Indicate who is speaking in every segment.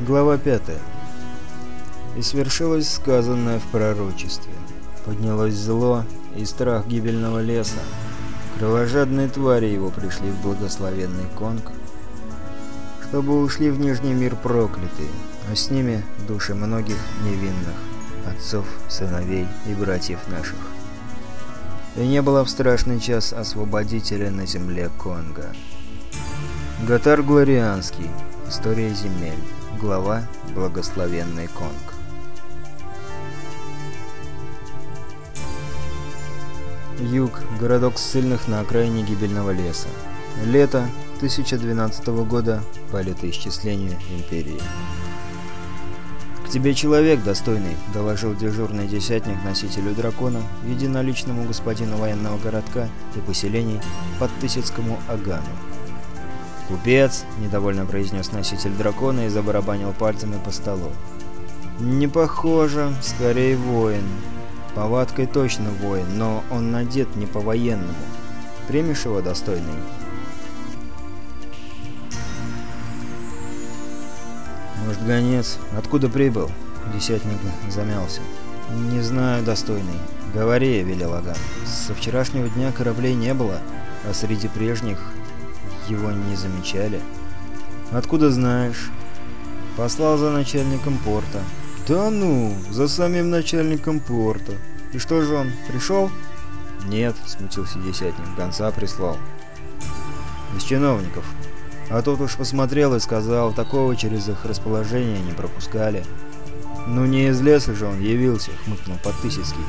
Speaker 1: Глава 5. И свершилось сказанное в пророчестве. Поднялось зло и страх гибельного леса. Кровожадные твари его пришли в благословенный Конг, чтобы ушли в Нижний мир проклятые, а с ними души многих невинных, отцов, сыновей и братьев наших. И не было в страшный час освободителя на земле Конга. Гатар Глорианский. История земель. Глава «Благословенный Конг». Юг. Городок ссыльных на окраине гибельного леса. Лето 1012 года по летоисчислению Империи. «К тебе человек достойный», — доложил дежурный десятник носителю дракона, единоличному господину военного городка и поселений под Тысяцкому Агану. «Купец!» — недовольно произнес носитель дракона и забарабанил пальцами по столу. «Не похоже, скорее воин. Повадкой точно воин, но он надет не по-военному. Примешь его, достойный?» «Может, гонец? Откуда прибыл?» Десятник замялся. «Не знаю, достойный. Говори», — велел Аган. «Со вчерашнего дня кораблей не было, а среди прежних его не замечали. Откуда знаешь? Послал за начальником порта. Да ну, за самим начальником порта. И что же он, пришел? Нет, смутился десятник, гонца прислал. Из чиновников. А тот уж посмотрел и сказал, такого через их расположение не пропускали. Ну не из леса же он явился, хмыкнул Подтысяцкий.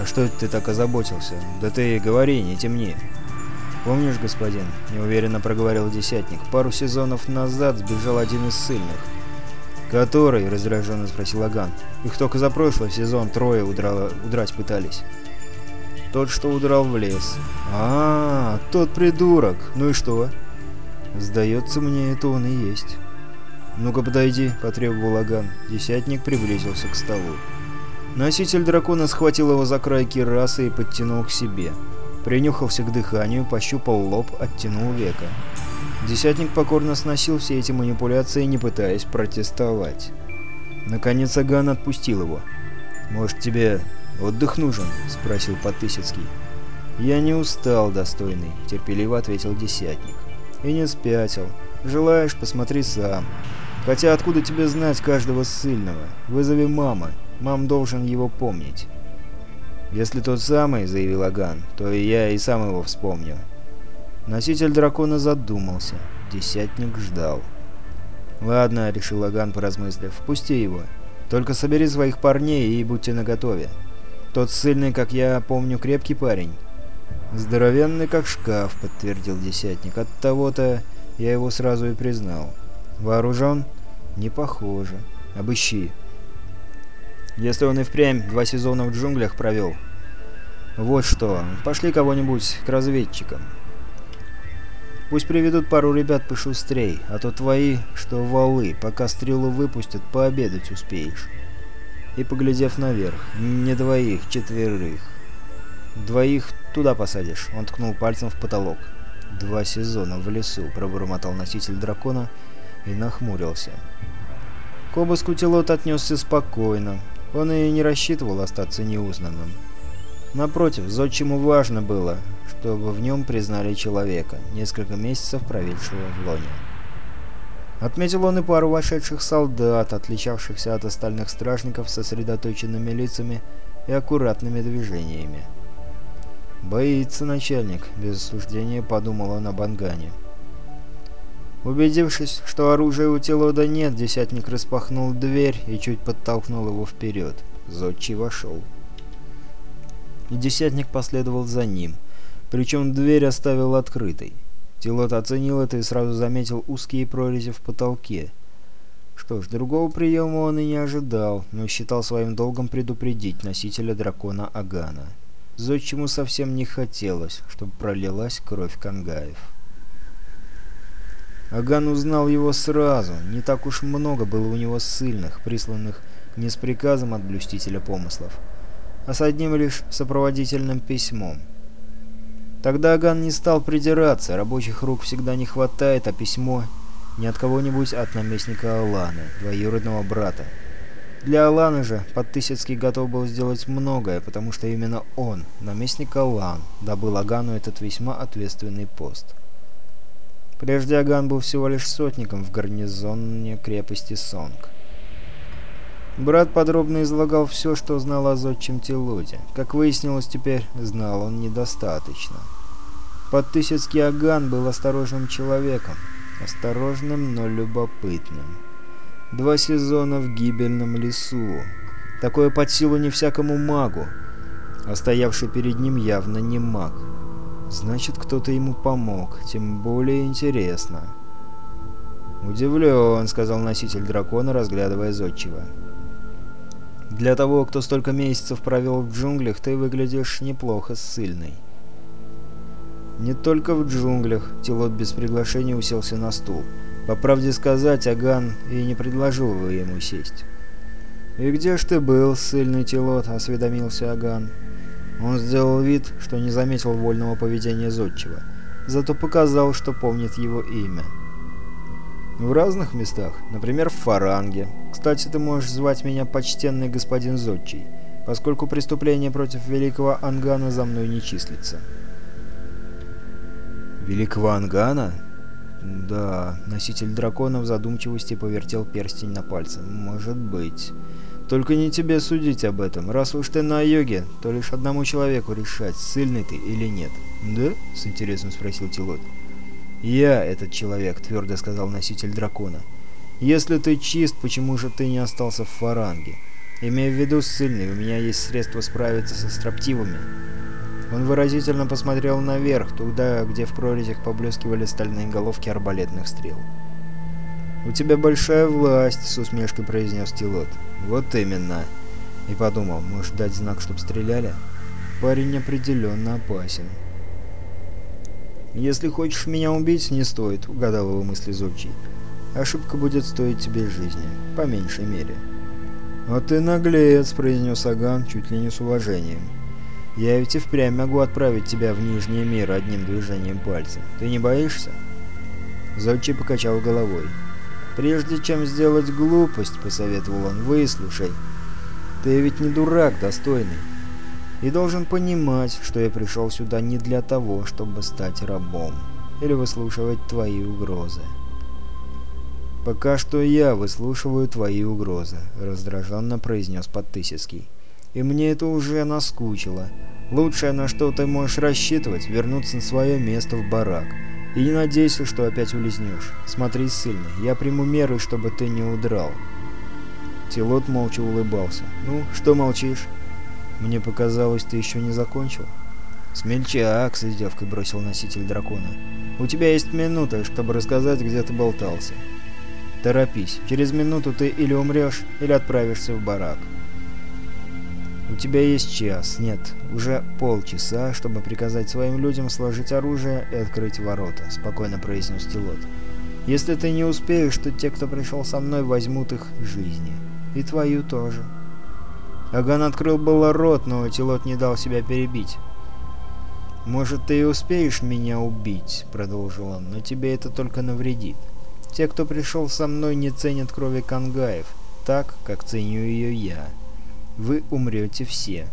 Speaker 1: А что ты так озаботился? Да ты говори, не темни. «Помнишь, господин?» – неуверенно проговорил Десятник. «Пару сезонов назад сбежал один из сильных». «Который?» – раздраженно спросил Аган. «Их только за прошлый сезон трое удрало, удрать пытались». «Тот, что удрал в лес». «А, -а, -а тот придурок! Ну и что?» «Сдается мне, это он и есть». «Ну-ка подойди», — потребовал Аган. Десятник приблизился к столу. Носитель дракона схватил его за край кирасы и подтянул к себе. Принюхался к дыханию, пощупал лоб, оттянул века. Десятник покорно сносил все эти манипуляции, не пытаясь протестовать. Наконец Аган отпустил его. «Может, тебе отдых нужен?» — спросил Потысяцкий. «Я не устал, достойный», — терпеливо ответил Десятник. «И не спятил. Желаешь, посмотри сам. Хотя откуда тебе знать каждого ссыльного? Вызови мама. Мам должен его помнить». «Если тот самый», — заявил Аган, — «то и я и сам его вспомню». Носитель дракона задумался. Десятник ждал. «Ладно», — решил Аган, поразмыслив, — «впусти его. Только собери своих парней и будьте наготове. Тот сильный, как я помню, крепкий парень». «Здоровенный, как шкаф», — подтвердил Десятник. «От того-то я его сразу и признал». «Вооружен?» «Не похоже. Обыщи». Если он и впрямь два сезона в джунглях провел. Вот что, пошли кого-нибудь к разведчикам. Пусть приведут пару ребят пошустрей, а то твои, что валы, пока стрелу выпустят, пообедать успеешь. И поглядев наверх, не двоих, четверых. Двоих туда посадишь, он ткнул пальцем в потолок. Два сезона в лесу, пробормотал носитель дракона и нахмурился. К обыску отнесся спокойно, он и не рассчитывал остаться неузнанным. Напротив, зодчему важно было, чтобы в нем признали человека, несколько месяцев проведшего в лоне. Отметил он и пару вошедших солдат, отличавшихся от остальных стражников сосредоточенными лицами и аккуратными движениями. «Боится начальник», — без осуждения подумал он об Ангане. Убедившись, что оружия у Телода нет, десятник распахнул дверь и чуть подтолкнул его вперед. Зодчий вошел. И десятник последовал за ним, причем дверь оставил открытой. Телот оценил это и сразу заметил узкие прорези в потолке. Что ж, другого приема он и не ожидал, но считал своим долгом предупредить носителя дракона Агана. Зодчему совсем не хотелось, чтобы пролилась кровь Кангаев. Аган узнал его сразу, не так уж много было у него ссыльных, присланных не с приказом от блюстителя помыслов, а с одним лишь сопроводительным письмом. Тогда Аган не стал придираться, рабочих рук всегда не хватает, а письмо не от кого-нибудь, а от наместника Аланы, двоюродного брата. Для Аланы же Подтысяцкий готов был сделать многое, потому что именно он, наместник Алан, добыл Агану этот весьма ответственный пост. Прежде Аган был всего лишь сотником в гарнизоне крепости Сонг. Брат подробно излагал все, что знал о зодчем Телоде. Как выяснилось теперь, знал он недостаточно. Подтысяцкий Аган был осторожным человеком. Осторожным, но любопытным. Два сезона в гибельном лесу. Такое под силу не всякому магу. А стоявший перед ним явно не маг. Значит, кто-то ему помог. Тем более интересно. «Удивлен», — сказал носитель дракона, разглядывая зодчего. Для того, кто столько месяцев провел в джунглях, ты выглядишь неплохо ссыльный. Не только в джунглях, Тилот без приглашения уселся на стул. По правде сказать, Аган и не предложил бы ему сесть. «И где ж ты был, ссыльный Тилот?» — осведомился Аган. Он сделал вид, что не заметил вольного поведения Зодчего, зато показал, что помнит его имя. В разных местах, например, в Фаранге. Кстати, ты можешь звать меня почтенный господин Зодчий, поскольку преступление против великого Ангана за мной не числится. Великого Ангана? Да, носитель дракона в задумчивости повертел перстень на пальце. Может быть. Только не тебе судить об этом. Раз уж ты на йоге, то лишь одному человеку решать, сильный ты или нет. Да? С интересом спросил Тилот. «Я этот человек», — твердо сказал носитель дракона. «Если ты чист, почему же ты не остался в фаранге? Имея в виду ссыльный, у меня есть средства справиться со строптивыми». Он выразительно посмотрел наверх, туда, где в прорезях поблескивали стальные головки арбалетных стрел. «У тебя большая власть», — с усмешкой произнес Тилот. «Вот именно». И подумал, может дать знак, чтоб стреляли? Парень определенно опасен. «Если хочешь меня убить, не стоит», — угадал его мысли Зодчий. «Ошибка будет стоить тебе жизни, по меньшей мере». «А ты наглец», — произнес Аган чуть ли не с уважением. «Я ведь и впрямь могу отправить тебя в Нижний мир одним движением пальца. Ты не боишься?» Зодчий покачал головой. «Прежде чем сделать глупость», — посоветовал он, — «выслушай. Ты ведь не дурак, достойный и должен понимать, что я пришел сюда не для того, чтобы стать рабом или выслушивать твои угрозы. «Пока что я выслушиваю твои угрозы», — раздраженно произнес Подтысяцкий. «И мне это уже наскучило. Лучшее, на что ты можешь рассчитывать, вернуться на свое место в барак. И не надейся, что опять улизнешь. Смотри сильно, я приму меры, чтобы ты не удрал». Тилот молча улыбался. «Ну, что молчишь?» «Мне показалось, ты еще не закончил?» «Смельчак!» — с издевкой бросил носитель дракона. «У тебя есть минута, чтобы рассказать, где ты болтался. Торопись. Через минуту ты или умрешь, или отправишься в барак». «У тебя есть час, нет, уже полчаса, чтобы приказать своим людям сложить оружие и открыть ворота», — спокойно произнес Тилот. «Если ты не успеешь, то те, кто пришел со мной, возьмут их жизни. И твою тоже». Аган открыл было рот, но Тилот не дал себя перебить. «Может, ты и успеешь меня убить», — продолжил он, — «но тебе это только навредит. Те, кто пришел со мной, не ценят крови кангаев, так, как ценю ее я. Вы умрете все».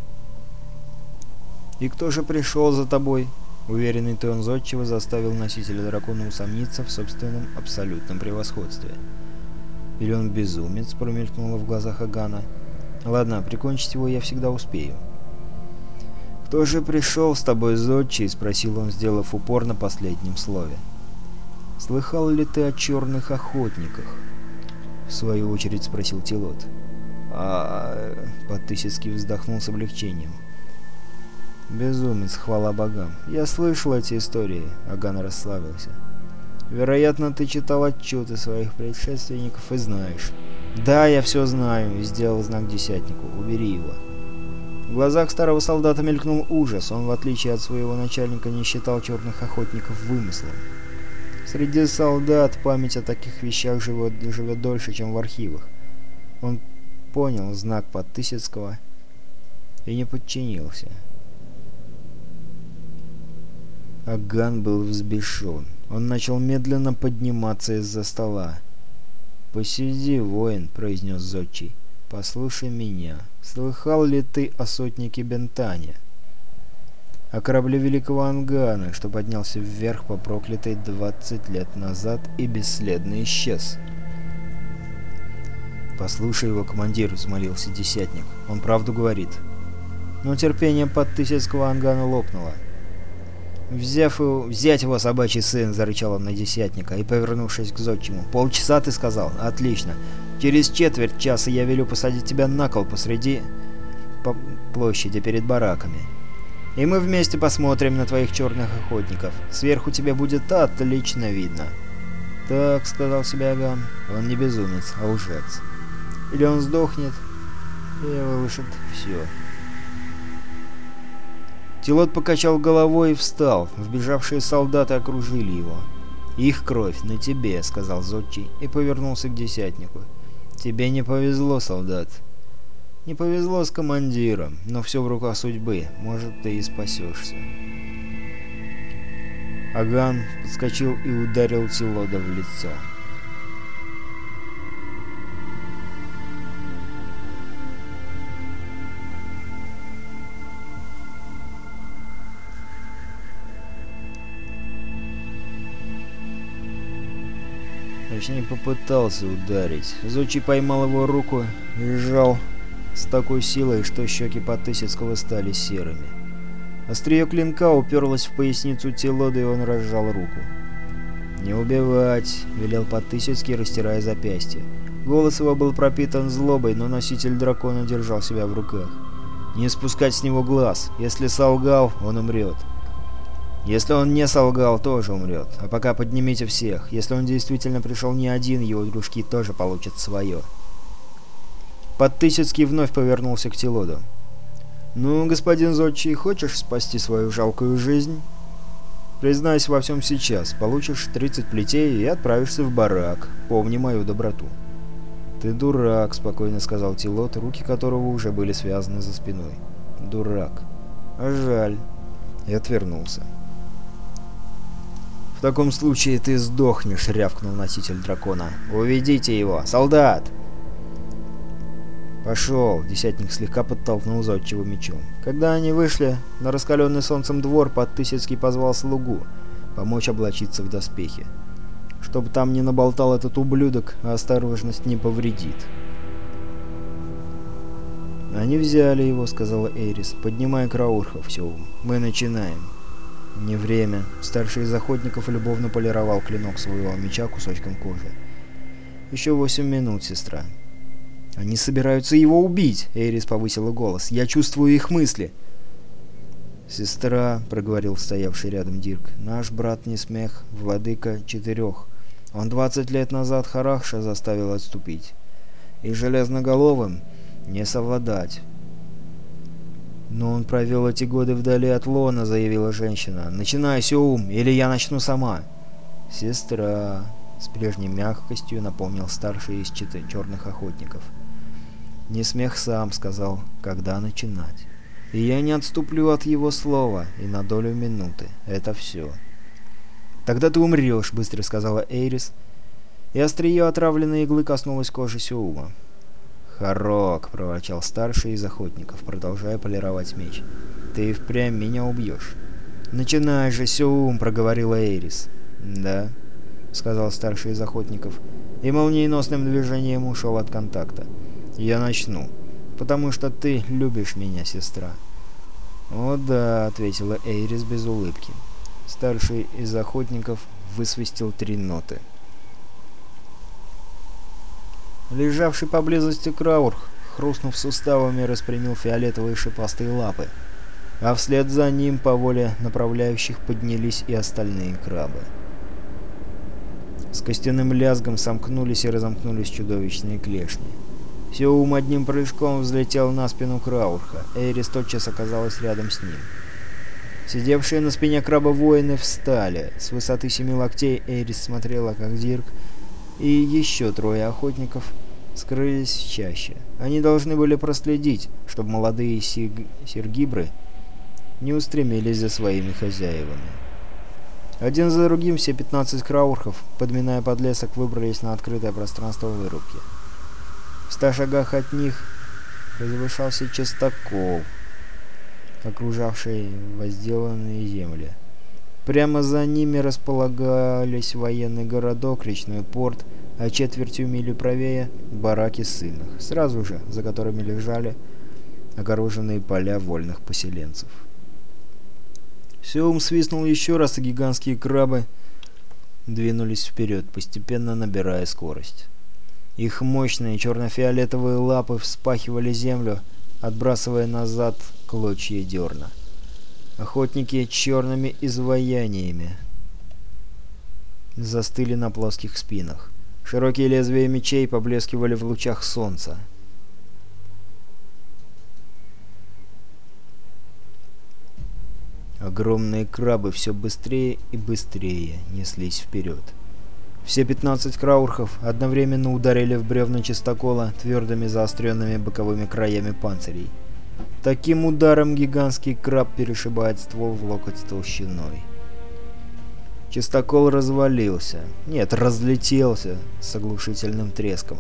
Speaker 1: «И кто же пришел за тобой?» Уверенный тон зодчего заставил носителя дракона усомниться в собственном абсолютном превосходстве. «Или он безумец?» — промелькнуло в глазах Агана. Ладно, прикончить его я всегда успею. «Кто же пришел с тобой, Зодчий?» — спросил он, сделав упор на последнем слове. «Слыхал ли ты о черных охотниках?» — в свою очередь спросил Тилот. А Подтысяцкий вздохнул с облегчением. «Безумец, хвала богам. Я слышал эти истории», — Аган расслабился. «Вероятно, ты читал отчеты своих предшественников и знаешь». «Да, я все знаю», — сделал знак десятнику. «Убери его». В глазах старого солдата мелькнул ужас. Он, в отличие от своего начальника, не считал черных охотников вымыслом. Среди солдат память о таких вещах живет, живет дольше, чем в архивах. Он понял знак Подтысяцкого и не подчинился. Аган был взбешен. Он начал медленно подниматься из-за стола. «Посиди, воин», — произнес Зодчий. «Послушай меня. Слыхал ли ты о сотнике Бентане?» О корабле Великого Ангана, что поднялся вверх по проклятой 20 лет назад и бесследно исчез. «Послушай его, командир», — взмолился Десятник. «Он правду говорит». Но терпение подтысяцкого Ангана лопнуло. «Взяв его... взять его, собачий сын!» — зарычал он на Десятника и, повернувшись к Зодчему. «Полчаса, ты сказал? Отлично. Через четверть часа я велю посадить тебя на кол посреди... по площади перед бараками. И мы вместе посмотрим на твоих черных охотников. Сверху тебе будет отлично видно». «Так», — сказал себе Аган, — «он не безумец, а лжец. Или он сдохнет, и вылышит все». Тилот покачал головой и встал. Вбежавшие солдаты окружили его. «Их кровь на тебе», — сказал Зодчий и повернулся к десятнику. «Тебе не повезло, солдат». «Не повезло с командиром, но все в руках судьбы. Может, ты и спасешься». Аган подскочил и ударил Тилода в лицо. Точнее, попытался ударить. Зучи поймал его руку и сжал с такой силой, что щеки Потысяцкого стали серыми. Острие клинка уперлось в поясницу Телода, и он разжал руку. «Не убивать!» — велел Потысяцкий, растирая запястье. Голос его был пропитан злобой, но носитель дракона держал себя в руках. «Не спускать с него глаз. Если солгал, он умрет. Если он не солгал, тоже умрет. А пока поднимите всех. Если он действительно пришел не один, его дружки тоже получат свое. Подтысяцкий вновь повернулся к Телоду. «Ну, господин Зодчий, хочешь спасти свою жалкую жизнь?» «Признайся во всем сейчас. Получишь 30 плетей и отправишься в барак. Помни мою доброту». «Ты дурак», — спокойно сказал Тилот, руки которого уже были связаны за спиной. «Дурак. А жаль». И отвернулся. «В таком случае ты сдохнешь», — рявкнул носитель дракона. «Уведите его! Солдат!» «Пошел!» — десятник слегка подтолкнул зодчего мечом. Когда они вышли на раскаленный солнцем двор, Подтысяцкий позвал слугу помочь облачиться в доспехи. Чтобы там не наболтал этот ублюдок, а осторожность не повредит. «Они взяли его», — сказала Эрис, поднимая Краурха все. «Мы начинаем». «Не время». Старший из охотников любовно полировал клинок своего меча кусочком кожи. «Еще восемь минут, сестра». «Они собираются его убить!» — Эрис повысила голос. «Я чувствую их мысли!» «Сестра», — проговорил стоявший рядом Дирк, — «наш брат не смех, владыка четырех. Он двадцать лет назад Харахша заставил отступить. И железноголовым не совладать. «Но он провел эти годы вдали от Лона», — заявила женщина. «Начинай, ум, или я начну сама». «Сестра», — с прежней мягкостью напомнил старший из черных охотников. «Не смех сам», — сказал, — «когда начинать». «И я не отступлю от его слова и на долю минуты. Это все». «Тогда ты умрешь», — быстро сказала Эйрис, и острие отравленной иглы коснулось кожи Сеума. «Хорок!» — проворчал старший из охотников, продолжая полировать меч. «Ты впрямь меня убьешь». «Начинай же, Сеум!» — проговорила Эйрис. «Да», — сказал старший из охотников, и молниеносным движением ушел от контакта. «Я начну, потому что ты любишь меня, сестра». «О да», — ответила Эйрис без улыбки. Старший из охотников высвистел три ноты. Лежавший поблизости Краурх, хрустнув суставами, распрямил фиолетовые шипастые лапы, а вслед за ним по воле направляющих поднялись и остальные крабы. С костяным лязгом сомкнулись и разомкнулись чудовищные клешни. Сеум одним прыжком взлетел на спину Краурха, Эйрис тотчас оказалась рядом с ним. Сидевшие на спине краба воины встали. С высоты семи локтей Эйрис смотрела, как Дирк и еще трое охотников скрылись чаще. Они должны были проследить, чтобы молодые сиг... сергибры не устремились за своими хозяевами. Один за другим все 15 краурхов, подминая подлесок, выбрались на открытое пространство вырубки. В ста шагах от них возвышался частокол, окружавший возделанные земли. Прямо за ними располагались военный городок, речной порт, а четвертью мили правее — бараки сынных, сразу же, за которыми лежали огороженные поля вольных поселенцев. Сеум свистнул еще раз, и гигантские крабы двинулись вперед, постепенно набирая скорость. Их мощные черно-фиолетовые лапы вспахивали землю, отбрасывая назад клочья дерна. Охотники черными изваяниями застыли на плоских спинах. Широкие лезвия мечей поблескивали в лучах солнца. Огромные крабы все быстрее и быстрее неслись вперед. Все 15 краурхов одновременно ударили в бревна чистокола твердыми заостренными боковыми краями панцирей. Таким ударом гигантский краб перешибает ствол в локоть толщиной. Чистокол развалился. Нет, разлетелся с оглушительным треском.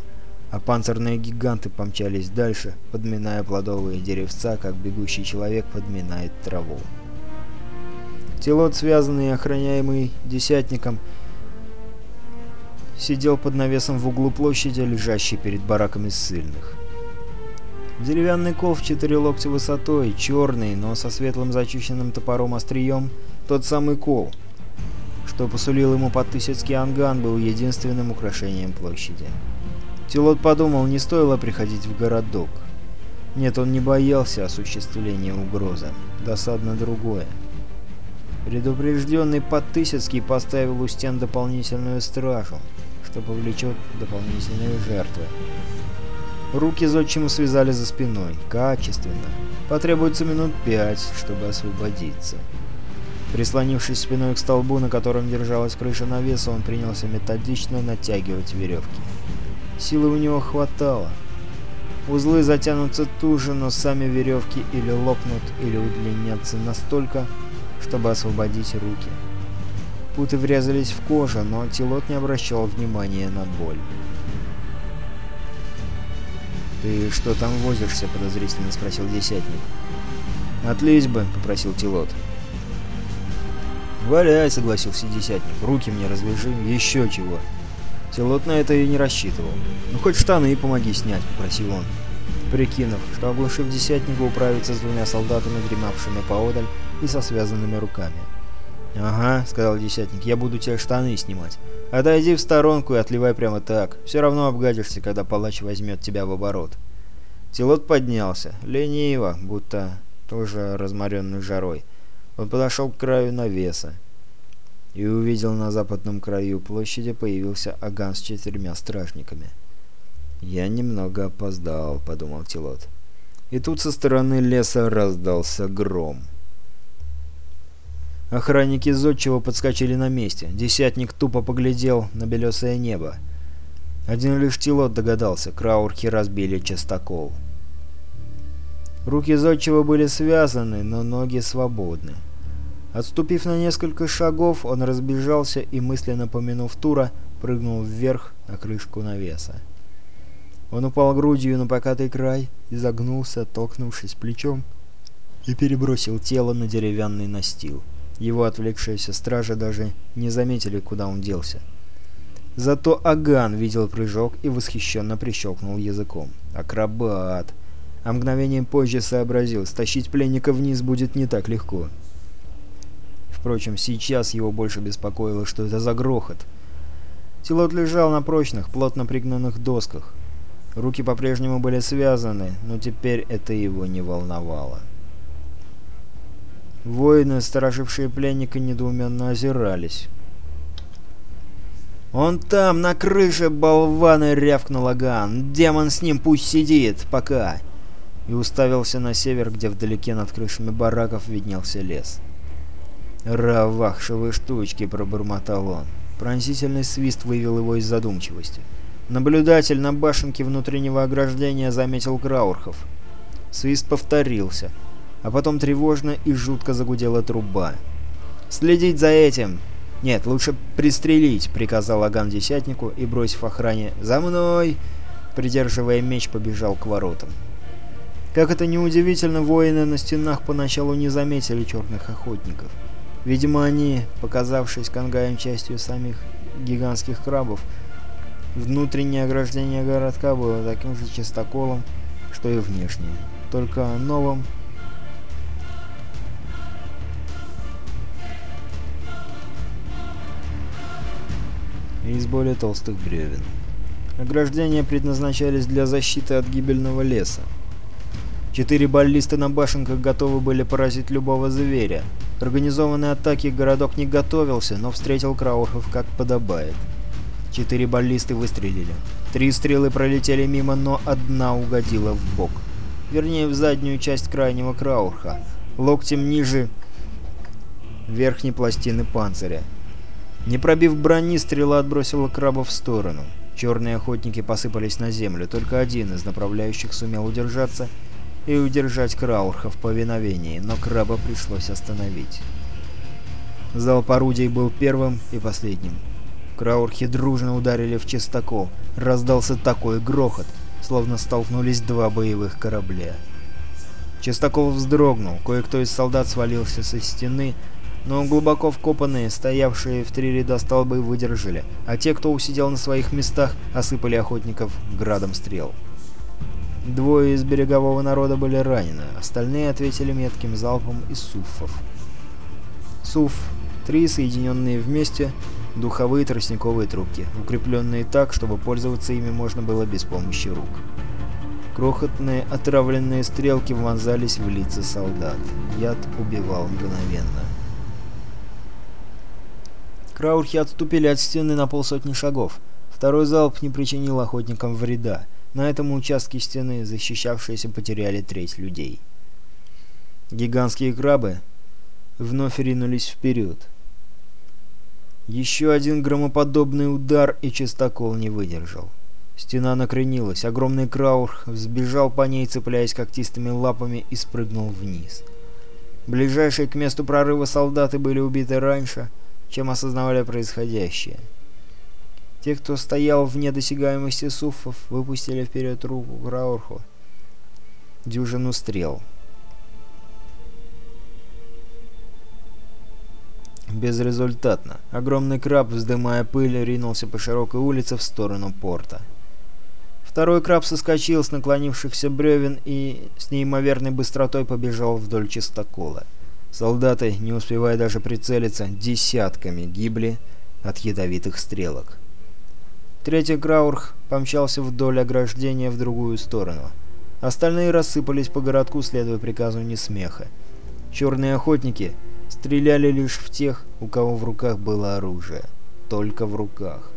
Speaker 1: А панцирные гиганты помчались дальше, подминая плодовые деревца, как бегущий человек подминает траву. Телот, связанный и охраняемый десятником, сидел под навесом в углу площади, лежащей перед бараками ссыльных. Деревянный кол в четыре локтя высотой, черный, но со светлым зачищенным топором острием, тот самый кол, что посулил ему подтысяцкий анган, был единственным украшением площади. Тилот подумал, не стоило приходить в городок. Нет, он не боялся осуществления угрозы. Досадно другое. Предупрежденный Подтысяцкий поставил у стен дополнительную стражу, что повлечет дополнительные жертвы. Руки зодчему связали за спиной. Качественно. Потребуется минут пять, чтобы освободиться. Прислонившись спиной к столбу, на котором держалась крыша навеса, он принялся методично натягивать веревки. Силы у него хватало. Узлы затянутся туже, но сами веревки или лопнут, или удлинятся настолько, чтобы освободить руки. Путы врезались в кожу, но Тилот не обращал внимания на боль. «Ты что там возишься?» — подозрительно спросил Десятник. «Отлезь бы», — попросил Тилот. «Валяй», — согласился Десятник. «Руки мне развяжи. Еще чего». Тилот на это и не рассчитывал. «Ну, хоть штаны и помоги снять», — попросил он. Прикинув, что оглушив Десятника управиться с двумя солдатами, дремавшими поодаль и со связанными руками. «Ага», — сказал Десятник, — «я буду тебе штаны снимать. Отойди в сторонку и отливай прямо так. Все равно обгадишься, когда палач возьмет тебя в оборот. Тилот поднялся, лениво, будто тоже разморенный жарой. Он подошел к краю навеса и увидел на западном краю площади появился Аган с четырьмя стражниками. «Я немного опоздал», — подумал Тилот. И тут со стороны леса раздался гром. Охранники зодчего подскочили на месте. Десятник тупо поглядел на белесое небо. Один лишь Тилот догадался, краурки разбили частокол. Руки зодчего были связаны, но ноги свободны. Отступив на несколько шагов, он разбежался и, мысленно помянув Тура, прыгнул вверх на крышку навеса. Он упал грудью на покатый край, изогнулся, толкнувшись плечом, и перебросил тело на деревянный настил. Его отвлекшиеся стражи даже не заметили, куда он делся. Зато Аган видел прыжок и восхищенно прищелкнул языком. Акробат! А мгновением позже сообразил, стащить пленника вниз будет не так легко. Впрочем, сейчас его больше беспокоило, что это за грохот. Тилот лежал на прочных, плотно пригнанных досках. Руки по-прежнему были связаны, но теперь это его не волновало. Воины, сторожившие пленника, недоуменно озирались. «Он там, на крыше, болваны!» — рявкнул Аган. «Демон с ним пусть сидит, пока!» И уставился на север, где вдалеке над крышами бараков виднелся лес. «Равахшевые штучки!» — пробормотал он. Пронзительный свист вывел его из задумчивости. Наблюдатель на башенке внутреннего ограждения заметил Краурхов. Свист повторился — а потом тревожно и жутко загудела труба. «Следить за этим!» «Нет, лучше пристрелить», — приказал Аган десятнику и, бросив охране «За мной!», придерживая меч, побежал к воротам. Как это неудивительно, воины на стенах поначалу не заметили черных охотников. Видимо, они, показавшись конгаем частью самих гигантских крабов, внутреннее ограждение городка было таким же чистоколом, что и внешнее, только новым и из более толстых бревен. Ограждения предназначались для защиты от гибельного леса. Четыре баллисты на башенках готовы были поразить любого зверя. К организованной атаке городок не готовился, но встретил Краухов как подобает. Четыре баллисты выстрелили. Три стрелы пролетели мимо, но одна угодила в бок. Вернее, в заднюю часть крайнего Краурха, локтем ниже верхней пластины панциря. Не пробив брони, стрела отбросила краба в сторону. Черные охотники посыпались на землю, только один из направляющих сумел удержаться и удержать Краурха в повиновении, но краба пришлось остановить. Залп орудий был первым и последним. Краурхи дружно ударили в чистокол. Раздался такой грохот, словно столкнулись два боевых корабля. Чистокол вздрогнул, кое-кто из солдат свалился со стены, но глубоко вкопанные, стоявшие в три ряда столбы, выдержали, а те, кто усидел на своих местах, осыпали охотников градом стрел. Двое из берегового народа были ранены, остальные ответили метким залпом из суффов. Суф — три соединенные вместе духовые тростниковые трубки, укрепленные так, чтобы пользоваться ими можно было без помощи рук. Крохотные отравленные стрелки вонзались в лица солдат. Яд убивал мгновенно. Краурхи отступили от стены на полсотни шагов. Второй залп не причинил охотникам вреда. На этом участке стены защищавшиеся потеряли треть людей. Гигантские крабы вновь ринулись вперед. Еще один громоподобный удар, и чистокол не выдержал. Стена накренилась, огромный краурх взбежал по ней, цепляясь когтистыми лапами, и спрыгнул вниз. Ближайшие к месту прорыва солдаты были убиты раньше, чем осознавали происходящее. Те, кто стоял вне досягаемости суфов, выпустили вперед руку к Раурху. Дюжину стрел. Безрезультатно. Огромный краб, вздымая пыль, ринулся по широкой улице в сторону порта. Второй краб соскочил с наклонившихся бревен и с неимоверной быстротой побежал вдоль чистокола. Солдаты, не успевая даже прицелиться, десятками гибли от ядовитых стрелок. Третий Краурх помчался вдоль ограждения в другую сторону. Остальные рассыпались по городку, следуя приказу Несмеха. Черные охотники стреляли лишь в тех, у кого в руках было оружие. Только в руках.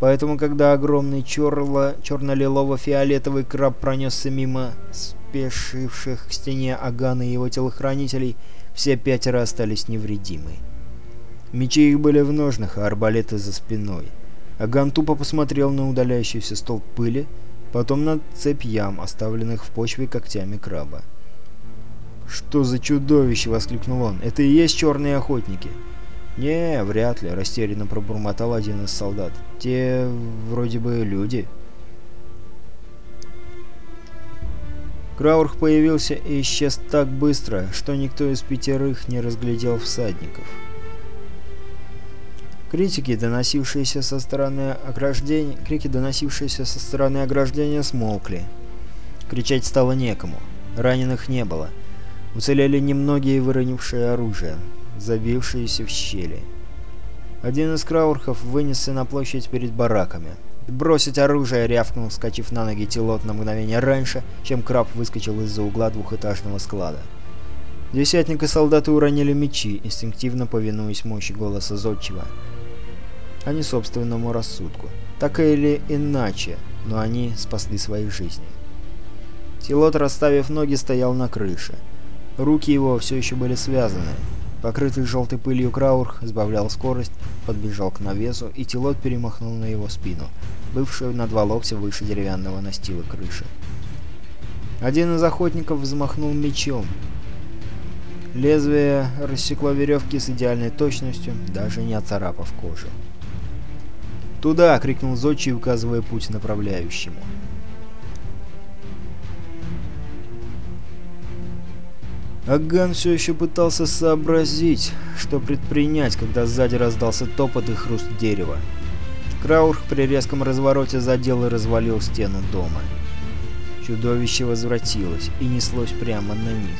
Speaker 1: Поэтому, когда огромный черно-лилово-фиолетовый краб пронесся мимо спешивших к стене Агана и его телохранителей, все пятеро остались невредимы. Мечи их были в ножнах, а арбалеты за спиной. Аган тупо посмотрел на удаляющийся столб пыли, потом на цепь ям, оставленных в почве когтями краба. «Что за чудовище!» — воскликнул он. «Это и есть черные охотники!» «Не, вряд ли», — растерянно пробормотал один из солдат. «Те вроде бы люди». Краурх появился и исчез так быстро, что никто из пятерых не разглядел всадников. Критики, доносившиеся со стороны ограждения, крики, доносившиеся со стороны ограждения, смолкли. Кричать стало некому. Раненых не было. Уцелели немногие выронившие оружие, забившиеся в щели. Один из краурхов вынесся на площадь перед бараками. «Бросить оружие!» — рявкнул, вскочив на ноги Тилот на мгновение раньше, чем краб выскочил из-за угла двухэтажного склада. Десятник и солдаты уронили мечи, инстинктивно повинуясь мощи голоса Зодчего, а не собственному рассудку. Так или иначе, но они спасли свои жизни. Тилот, расставив ноги, стоял на крыше. Руки его все еще были связаны. Покрытый желтой пылью Краурх сбавлял скорость, подбежал к навесу, и Тилот перемахнул на его спину, бывшую на два локтя выше деревянного настила крыши. Один из охотников взмахнул мечом. Лезвие рассекло веревки с идеальной точностью, даже не оцарапав кожу. «Туда!» — крикнул Зодчий, указывая путь направляющему. Аган все еще пытался сообразить, что предпринять, когда сзади раздался топот и хруст дерева. Краурх при резком развороте задел и развалил стену дома. Чудовище возвратилось и неслось прямо на них.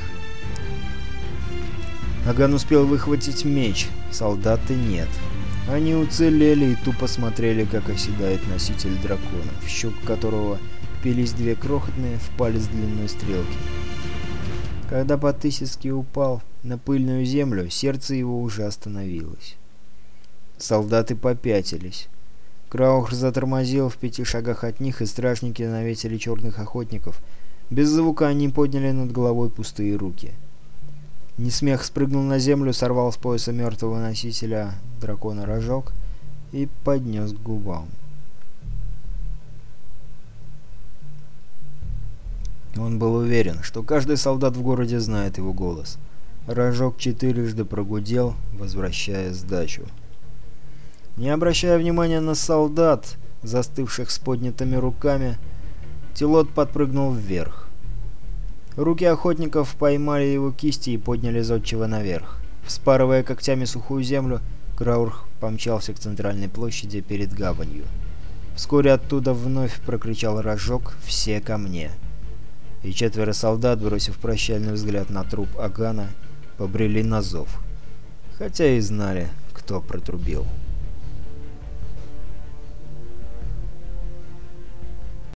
Speaker 1: Аган успел выхватить меч, солдаты нет. Они уцелели и тупо смотрели, как оседает носитель дракона, в щук которого пились две крохотные в палец длиной стрелки. Когда Батысицкий упал на пыльную землю, сердце его уже остановилось. Солдаты попятились. Краух затормозил в пяти шагах от них, и стражники наветили черных охотников. Без звука они подняли над головой пустые руки. Несмех спрыгнул на землю, сорвал с пояса мертвого носителя дракона рожок и поднес к губам. Он был уверен, что каждый солдат в городе знает его голос. Рожок четырежды прогудел, возвращая сдачу. Не обращая внимания на солдат, застывших с поднятыми руками, Тилот подпрыгнул вверх. Руки охотников поймали его кисти и подняли зодчего наверх. Вспарывая когтями сухую землю, Краурх помчался к центральной площади перед гаванью. Вскоре оттуда вновь прокричал рожок «Все ко мне!». И четверо солдат, бросив прощальный взгляд на труп Агана, побрели на зов. Хотя и знали, кто протрубил.